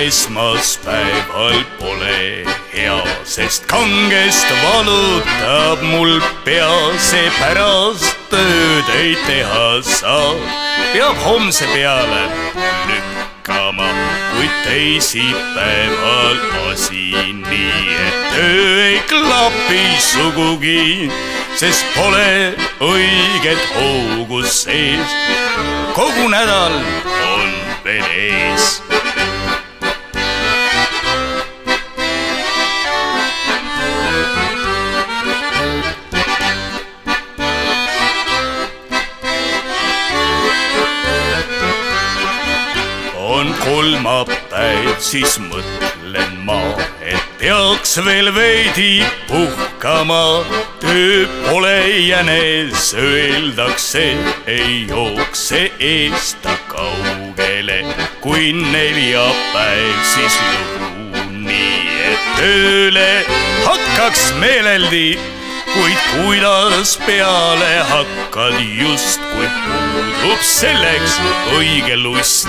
esmaspäeval pole hea, sest kangest valutab mul pea, seepärast tööd ei teha saa. peab homse peale lükkama, kuid teisipäeval asi nii, et töö ei klapi sugugi, sest pole õiget hoogu sees. kogu nädal on veel ees kolmapäev, siis mõtlen ma, et peaks veel veidi puhkama. töö pole jänes, öeldakse, ei jookse eest kaugele. kui neljapäev, siis lugu nii, et tööle hakkaks meeleldi kuid kuidas peale hakkad just, kui puudub selleks õige lust.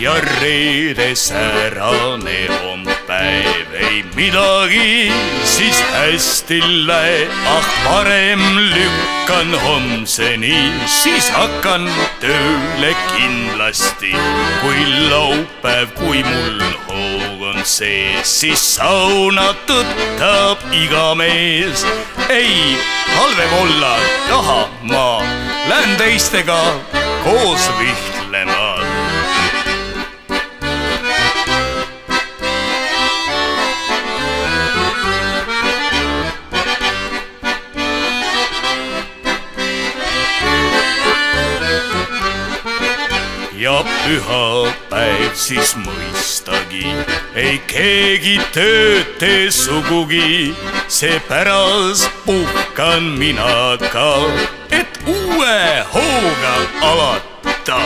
Ja reede säärane on päev, ei midagi siis hästi lähe, ah parem lükkan homseni, siis hakkan tööle kindlasti. kui laupäev, kui mul hoog on sees, siis sauna tõttab iga mees. ei, halvem olla taha ma, lähen teistega koos vihtlema ja pühapäev siis mõistagi. Ei keegi tööd tee sugugi, seepärast puhkan mina ka, et uue hooga alata